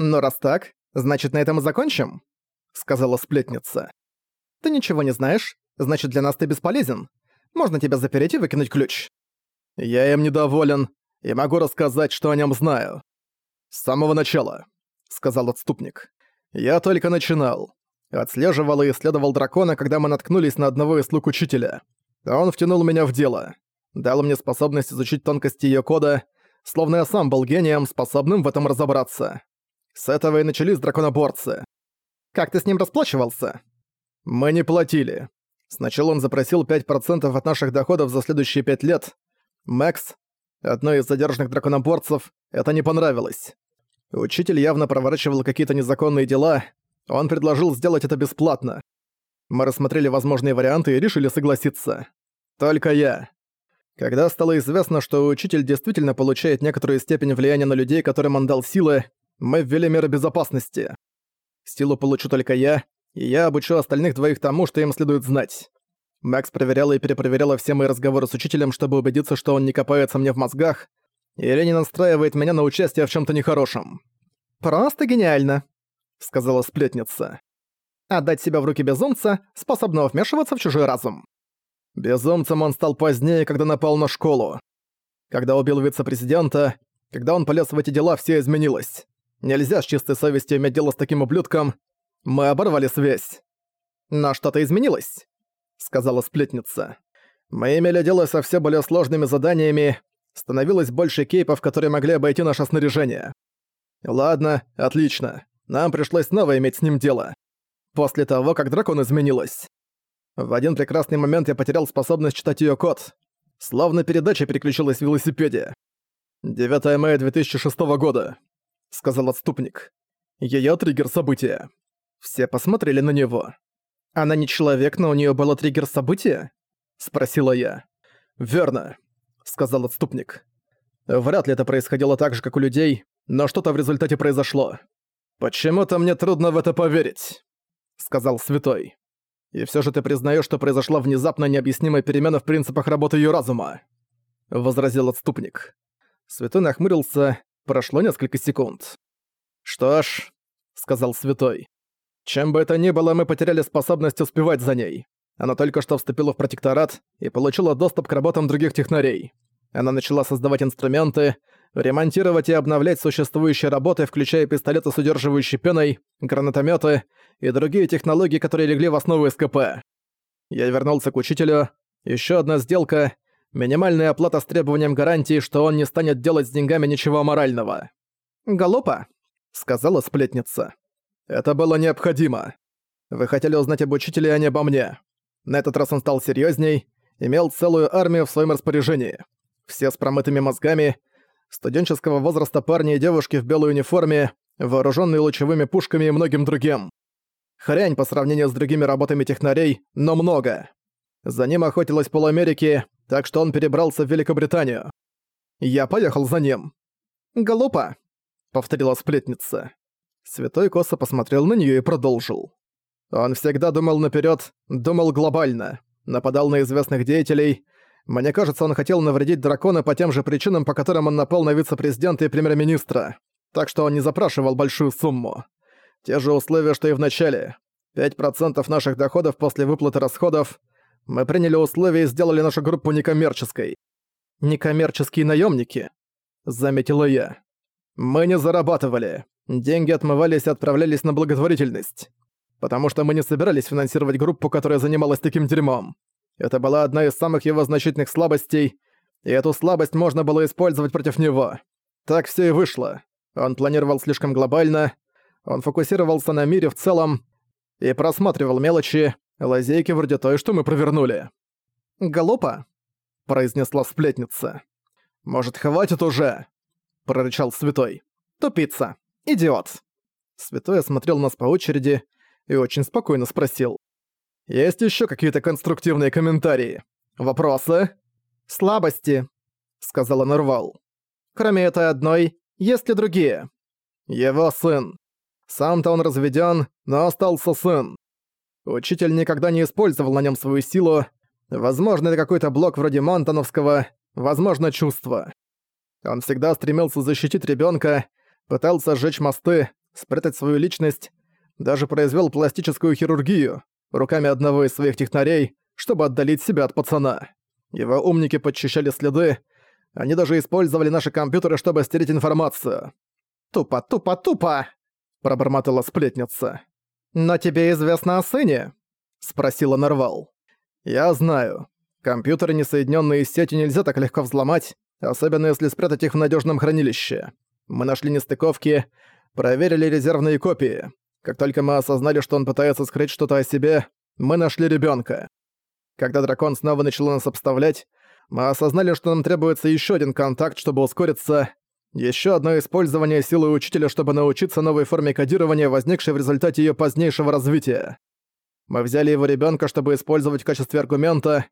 «Ну раз так, значит на этом и закончим?» — сказала сплетница. «Ты ничего не знаешь, значит для нас ты бесполезен. Можно тебя запереть и выкинуть ключ». «Я им недоволен и могу рассказать, что о нем знаю». «С самого начала», — сказал отступник. «Я только начинал. Отслеживал и исследовал дракона, когда мы наткнулись на одного из слуг учителя. Он втянул меня в дело. Дал мне способность изучить тонкости ее кода, словно я сам был гением, способным в этом разобраться. С этого и начались драконоборцы. Как ты с ним расплачивался? Мы не платили. Сначала он запросил 5% от наших доходов за следующие 5 лет. Мэкс, одной из задержанных драконоборцев, это не понравилось. Учитель явно проворачивал какие-то незаконные дела, он предложил сделать это бесплатно. Мы рассмотрели возможные варианты и решили согласиться. Только я. Когда стало известно, что учитель действительно получает некоторую степень влияния на людей, которым он дал силы, мы ввели меры безопасности. Силу получу только я, и я обучу остальных двоих тому, что им следует знать. Макс проверяла и перепроверяла все мои разговоры с учителем, чтобы убедиться, что он не копается мне в мозгах или не настраивает меня на участие в чем то нехорошем. «Просто гениально», — сказала сплетница. «Отдать себя в руки безумца, способного вмешиваться в чужой разум». Безумцем он стал позднее, когда напал на школу. Когда убил вице-президента, когда он полез в эти дела, все изменилось. Нельзя с чистой совестью иметь дело с таким ублюдком. Мы оборвали связь. «Но что-то изменилось», — сказала сплетница. «Мы имели дело со все более сложными заданиями. Становилось больше кейпов, которые могли обойти наше снаряжение. Ладно, отлично. Нам пришлось снова иметь с ним дело. После того, как дракон изменилась. В один прекрасный момент я потерял способность читать её код. Словно передача переключилась в велосипеде. 9 мая 2006 года, сказал отступник. Её триггер события. Все посмотрели на него. Она не человек, но у неё было триггер события? спросила я. Верно, сказал отступник. Вряд ли это происходило так же, как у людей, но что-то в результате произошло. «Почему-то мне трудно в это поверить», — сказал Святой. «И все же ты признаешь, что произошла внезапная необъяснимая перемена в принципах работы ее разума», — возразил отступник. Святой нахмурился, прошло несколько секунд. «Что ж», — сказал Святой, — «чем бы это ни было, мы потеряли способность успевать за ней. Она только что вступила в протекторат и получила доступ к работам других технарей. Она начала создавать инструменты, ремонтировать и обновлять существующие работы, включая пистолеты с удерживающей пеной, гранатометы и другие технологии, которые легли в основу СКП. Я вернулся к учителю. Еще одна сделка — минимальная оплата с требованием гарантии, что он не станет делать с деньгами ничего аморального. «Галопа», — сказала сплетница. «Это было необходимо. Вы хотели узнать об учителе, а не обо мне. На этот раз он стал серьезней, имел целую армию в своем распоряжении. Все с промытыми мозгами, студенческого возраста парни и девушки в белой униформе, вооруженные лучевыми пушками и многим другим. Хрень по сравнению с другими работами технарей, но много. За ним охотилась полуамерики, так что он перебрался в Великобританию. Я поехал за ним. «Голупа», — повторила сплетница. Святой косо посмотрел на нее и продолжил. Он всегда думал наперед, думал глобально, нападал на известных деятелей, мне кажется, он хотел навредить дракона по тем же причинам, по которым он напал на вице-президента и премьер-министра. Так что он не запрашивал большую сумму. Те же условия, что и в начале. 5% наших доходов после выплаты расходов. Мы приняли условия и сделали нашу группу некоммерческой. Некоммерческие наемники, заметила я. Мы не зарабатывали. Деньги отмывались и отправлялись на благотворительность. Потому что мы не собирались финансировать группу, которая занималась таким дерьмом. Это была одна из самых его значительных слабостей, и эту слабость можно было использовать против него. Так все и вышло. Он планировал слишком глобально, он фокусировался на мире в целом и просматривал мелочи, лазейки вроде той, что мы провернули. «Галопа?» – произнесла сплетница. «Может, хватит уже?» – прорычал Святой. «Тупица! Идиот!» Святой осмотрел нас по очереди и очень спокойно спросил. Есть еще какие-то конструктивные комментарии? Вопросы? Слабости, сказала Нервал. Кроме этой одной, есть ли другие? Его сын. Сам-то он разведен, но остался сын. Учитель никогда не использовал на нем свою силу. Возможно, это какой-то блок вроде Монтановского, возможно, чувство. Он всегда стремился защитить ребенка, пытался сжечь мосты, спрятать свою личность, даже произвел пластическую хирургию руками одного из своих технарей, чтобы отдалить себя от пацана. Его умники подчищали следы, они даже использовали наши компьютеры, чтобы стереть информацию. «Тупо, тупо, тупо!» – пробормотала сплетница. «Но тебе известно о сыне?» – спросила Нарвал. «Я знаю. Компьютеры, не соединенные с сетью, нельзя так легко взломать, особенно если спрятать их в надежном хранилище. Мы нашли нестыковки, проверили резервные копии. Как только мы осознали, что он пытается скрыть что-то о себе, мы нашли ребенка. Когда дракон снова начал нас обставлять, мы осознали, что нам требуется еще один контакт, чтобы ускориться, еще одно использование силы учителя, чтобы научиться новой форме кодирования, возникшей в результате ее позднейшего развития. Мы взяли его ребенка, чтобы использовать в качестве аргумента,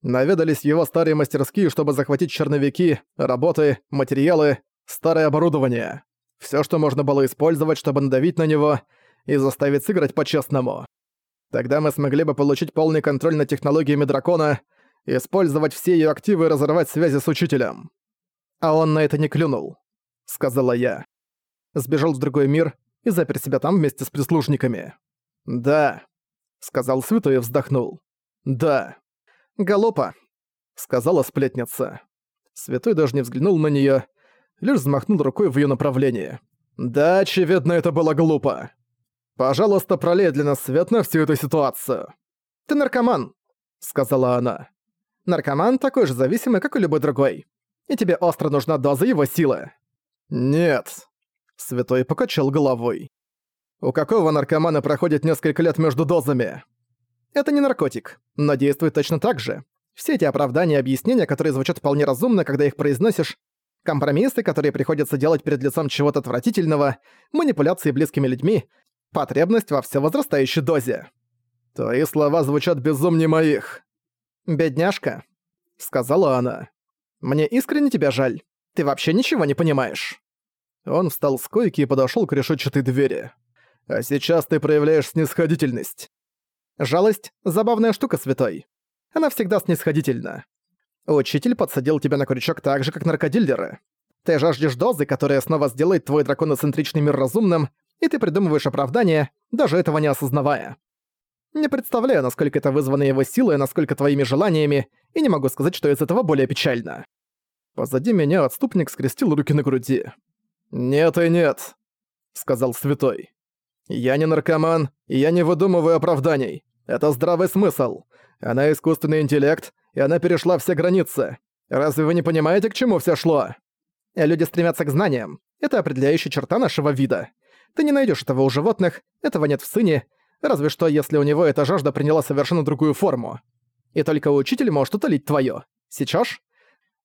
наведались его старые мастерские, чтобы захватить черновики, работы, материалы, старое оборудование. Все, что можно было использовать, чтобы надавить на него и заставить сыграть по-честному. Тогда мы смогли бы получить полный контроль над технологиями дракона, использовать все ее активы и разорвать связи с учителем. А он на это не клюнул, сказала я. Сбежал в другой мир и запер себя там вместе с прислужниками. Да, сказал Святой и вздохнул. Да. Галопа, сказала сплетница. Святой даже не взглянул на нее, лишь взмахнул рукой в ее направлении. Да, очевидно, это было глупо. Пожалуйста, пролей для нас свет на всю эту ситуацию. Ты наркоман, сказала она. Наркоман такой же зависимый, как и любой другой. И тебе остро нужна доза его силы. Нет. Святой покачал головой. У какого наркомана проходит несколько лет между дозами? Это не наркотик, но действует точно так же. Все эти оправдания и объяснения, которые звучат вполне разумно, когда их произносишь, компромиссы, которые приходится делать перед лицом чего-то отвратительного, манипуляции близкими людьми, потребность во все возрастающей дозе. Твои слова звучат безумнее моих. «Бедняжка», — сказала она. «Мне искренне тебя жаль. Ты вообще ничего не понимаешь». Он встал с койки и подошёл к решетчатой двери. «А сейчас ты проявляешь снисходительность». «Жалость — забавная штука, святой. Она всегда снисходительна. Учитель подсадил тебя на крючок так же, как наркодиллеры. Ты жаждешь дозы, которая снова сделает твой драконоцентричный мир разумным, и ты придумываешь оправдание, даже этого не осознавая. Не представляю, насколько это вызвано его силой, насколько твоими желаниями, и не могу сказать, что из этого более печально. Позади меня отступник скрестил руки на груди. «Нет и нет», — сказал святой. «Я не наркоман, и я не выдумываю оправданий. Это здравый смысл. Она искусственный интеллект, и она перешла все границы. Разве вы не понимаете, к чему все шло?» «Люди стремятся к знаниям. Это определяющая черта нашего вида. Ты не найдешь этого у животных, этого нет в сыне, Разве что, если у него эта жажда приняла совершенно другую форму. И только учитель может утолить твою. Сейчас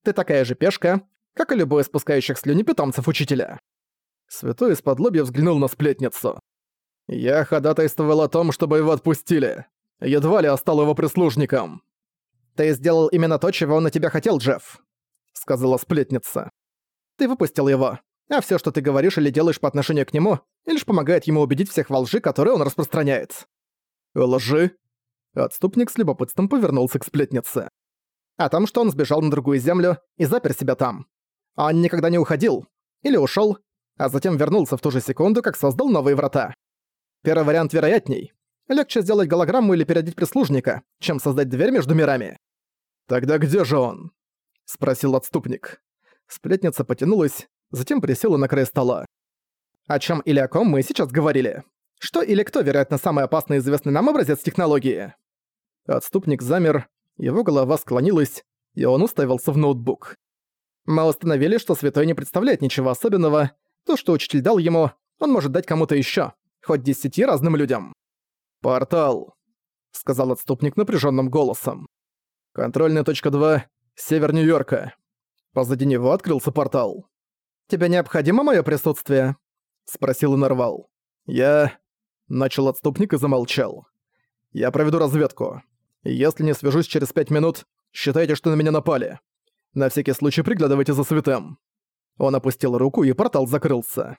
ты такая же пешка, как и любой из спускающих слюни питомцев учителя. Святой из-под взглянул на сплетницу. «Я ходатайствовал о том, чтобы его отпустили. Едва ли остал его прислужником». «Ты сделал именно то, чего он на тебя хотел, Джефф», — сказала сплетница. «Ты выпустил его, а все, что ты говоришь или делаешь по отношению к нему, лишь помогает ему убедить всех во лжи, которые он распространяет». «Лжи?» Отступник с любопытством повернулся к сплетнице. «О том, что он сбежал на другую землю и запер себя там. Он никогда не уходил. Или ушел, а затем вернулся в ту же секунду, как создал новые врата. Первый вариант вероятней. Легче сделать голограмму или переодеть прислужника, чем создать дверь между мирами. «Тогда где же он?» — спросил отступник. Сплетница потянулась, затем присела на край стола. О чем или о ком мы сейчас говорили? Что или кто, вероятно, самый опасный известный нам образец технологии? Отступник замер, его голова склонилась, и он уставился в ноутбук. Мы установили, что Святой не представляет ничего особенного. То, что учитель дал ему, он может дать кому-то еще, хоть десяти разным людям. «Портал», — сказал отступник напряженным голосом. «Контрольная точка 2, север Нью-Йорка». Позади него открылся портал. «Тебе необходимо мое присутствие?» — спросил Нарвал. «Я...» — начал отступник и замолчал. «Я проведу разведку. Если не свяжусь через пять минут, считайте, что на меня напали. На всякий случай приглядывайте за святым». Он опустил руку, и портал закрылся.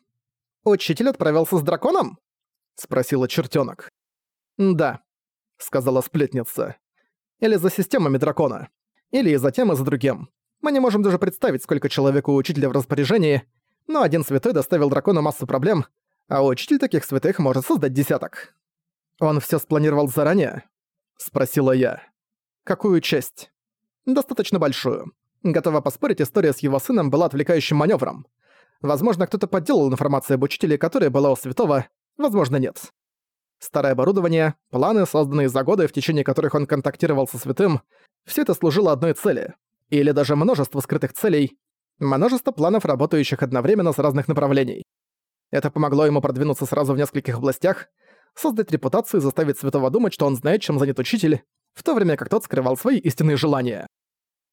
«Учитель отправился с драконом?» — спросила чертёнок. «Да», — сказала сплетница. «Или за системами дракона. Или и за тем, и за другим. Мы не можем даже представить, сколько человек у учителя в распоряжении, но один святой доставил дракону массу проблем, А учитель таких святых может создать десяток. Он все спланировал заранее? Спросила я. Какую часть? Достаточно большую. Готова поспорить, история с его сыном была отвлекающим маневром. Возможно, кто-то подделал информацию об учителе, которая была у святого, возможно, нет. Старое оборудование, планы, созданные за годы, в течение которых он контактировал со святым, все это служило одной цели. Или даже множество скрытых целей, множество планов, работающих одновременно с разных направлений. Это помогло ему продвинуться сразу в нескольких областях, создать репутацию и заставить святого думать, что он знает, чем занят учитель, в то время как тот скрывал свои истинные желания.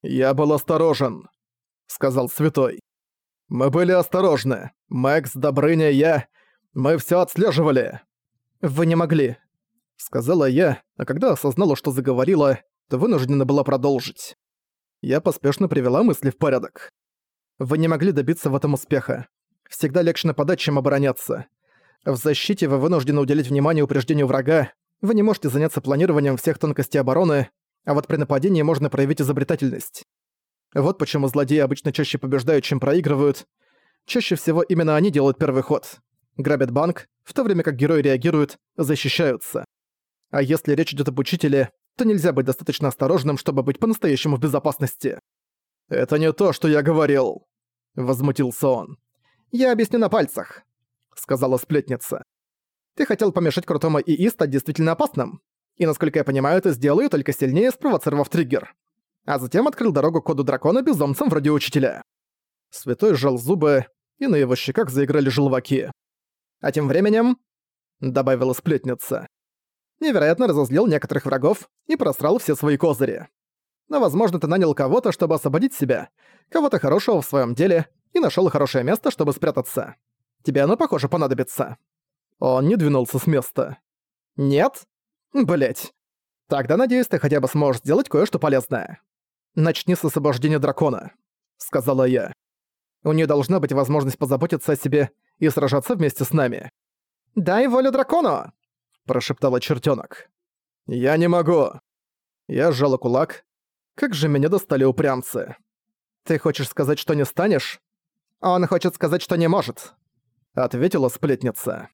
«Я был осторожен», — сказал святой. «Мы были осторожны. Мэкс, Добрыня, я... Мы все отслеживали». «Вы не могли», — сказала я, а когда осознала, что заговорила, то вынуждена была продолжить. Я поспешно привела мысли в порядок. «Вы не могли добиться в этом успеха. Всегда легче нападать, чем обороняться. В защите вы вынуждены уделить внимание упреждению врага, вы не можете заняться планированием всех тонкостей обороны, а вот при нападении можно проявить изобретательность. Вот почему злодеи обычно чаще побеждают, чем проигрывают. Чаще всего именно они делают первый ход. Грабят банк, в то время как герои реагируют, защищаются. А если речь идет об учителе, то нельзя быть достаточно осторожным, чтобы быть по-настоящему в безопасности. «Это не то, что я говорил», — возмутился он. «Я объясню на пальцах», — сказала сплетница. «Ты хотел помешать крутому ИИ стать действительно опасным. И, насколько я понимаю, ты сделал её только сильнее, спровоцировав триггер. А затем открыл дорогу коду дракона безумцам вроде учителя». Святой сжал зубы, и на его щеках заиграли желваки. А тем временем, добавила сплетница, невероятно разозлил некоторых врагов и просрал все свои козыри. Но, возможно, ты нанял кого-то, чтобы освободить себя, кого-то хорошего в своем деле, и нашел хорошее место, чтобы спрятаться. Тебе оно, похоже, понадобится». Он не двинулся с места. «Нет? Блять. Тогда, надеюсь, ты хотя бы сможешь сделать кое-что полезное. Начни с освобождения дракона», — сказала я. «У нее должна быть возможность позаботиться о себе и сражаться вместе с нами». «Дай волю дракону!» – прошептала чертенок. «Я не могу!» Я сжала кулак. Как же меня достали упрямцы. «Ты хочешь сказать, что не станешь?» «Он хочет сказать, что не может», — ответила сплетница.